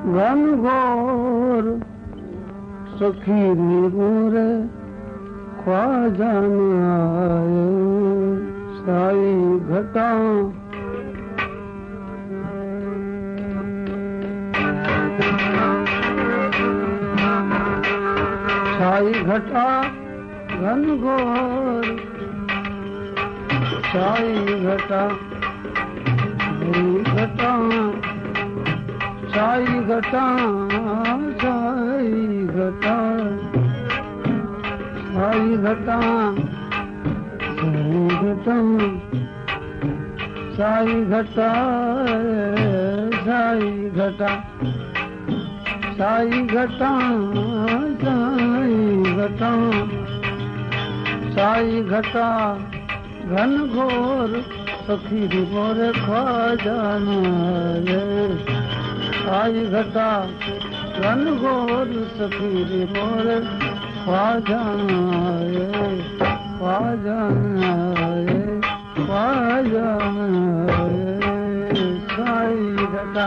घनघोर सखी निगुर ख्वाजा में आए, साई घटा। साई घटा घन घोर, साई घटा घटा। साई घटा साई घटा। साई घटा साई घटा। साई घटा साई घटा। साई घटा साई घटा। साई घटा घन घोर सखी मोर खजाना साई घटा रन गोर सफीर मोर फाजन आए फाजन आए फाजन आए साई घटा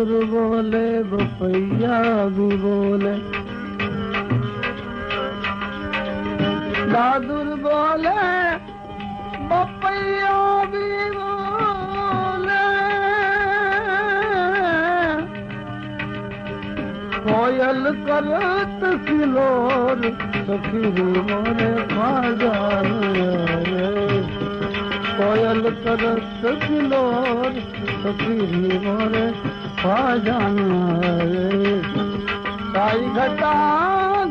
बहादुर बोले बपैया भी बोले बहादुर बोले बपैया भी बोले कोयल करत किलोर सखी मोरे खाजान कोयल करत किलोर सखी मोरे ख्वाजान साई घटा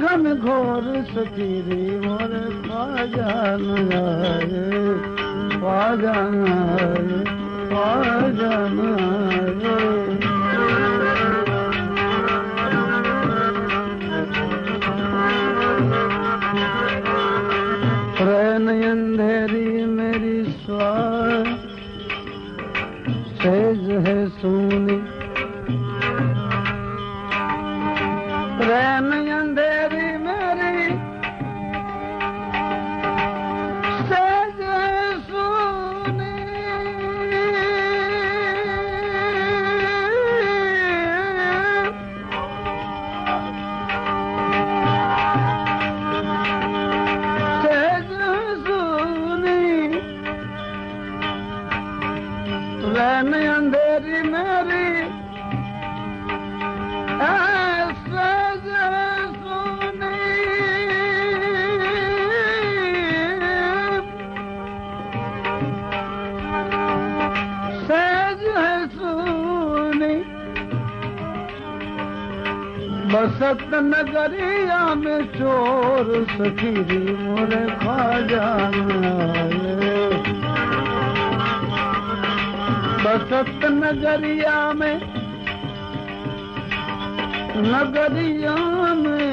घन घोर सतीरी मोर ख्वाजान ख्वाजान Then बसत नगरिया में चोर सखीरी मोरे खाजाना बसत नगरिया में नगरिया में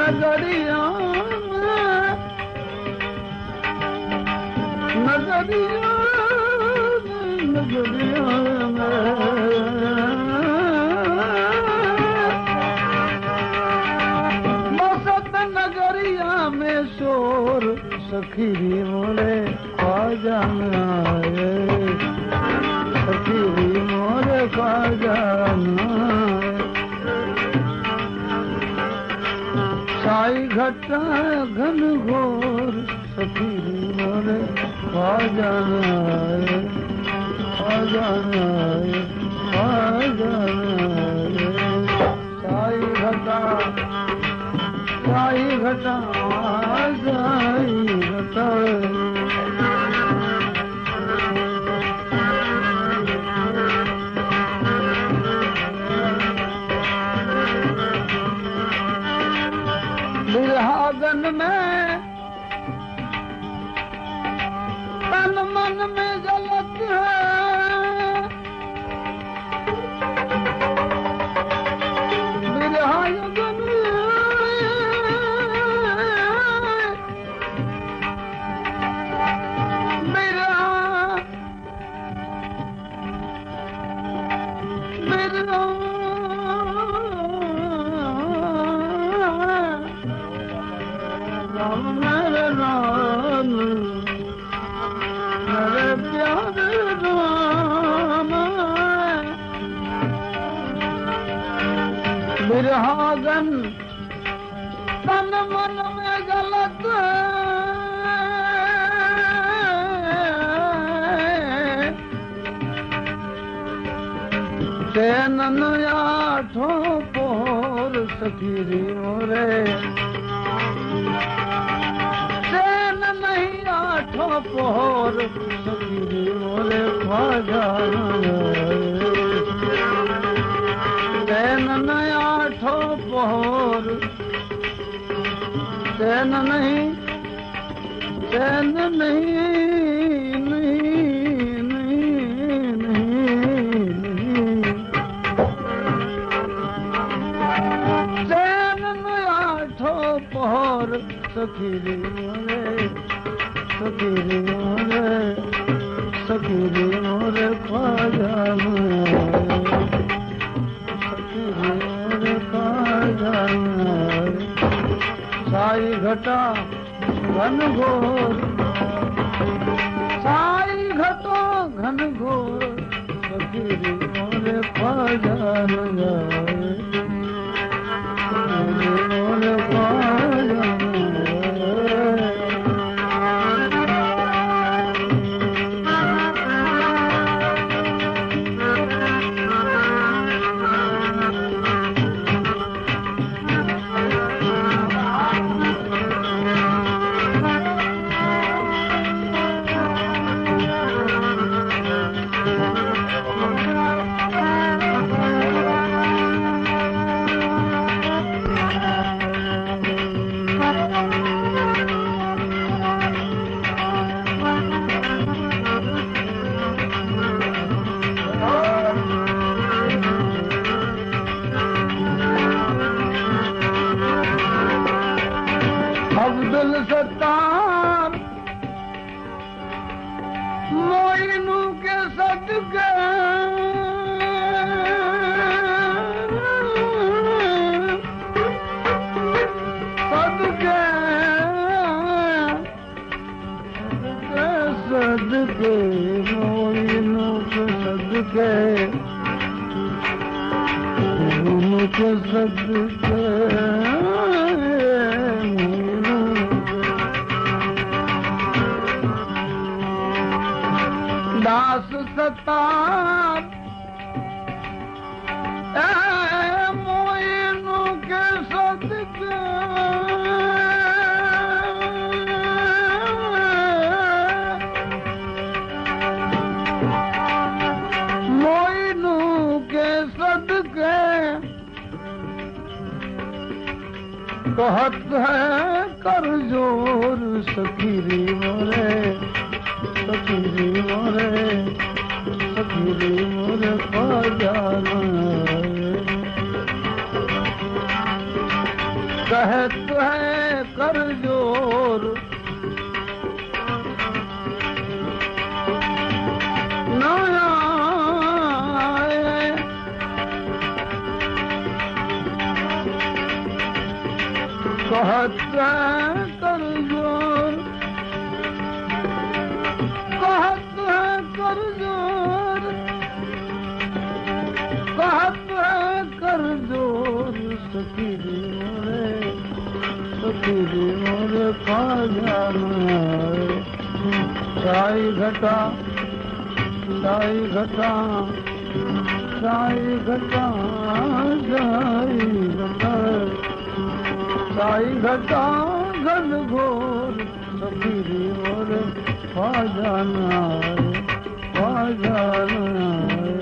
नगरिया में, नगरिया सखीरी मोरे ख्वाजान आए सखीरी मोरे ख्वाजान साई घट घन घोर सखीरी मोरे ख्वाजान आए ख्वाजान आए ख्वाजान आए साई घटा साई घटा जाई time. सखीरी मोरे चैन नहीं आठो पोर सखीरी मोरे ख्वाजा चैन आठो पोर चैन नहीं चैन नहीं। साई घटा घन घोर। साई घटो घन घोर। सखीरी मोरे ख्वाजा सत्तार मोइनू के सदके। सदके। सदके मोइनू के सदके। मोइनू के सदके दास सदके मोइनू के सदके। कहत है कर ज़ोर सखीरी मोरे। सखीरी मोरे सखीरी मोरे ख्वाजाना कहत है कर जोर नया सखीरी मोरे सखीरी मोरे साई घटा साई घटा साई घटा घटा साई घटा घोर ख्वाजा नारे ख्वाजा नारे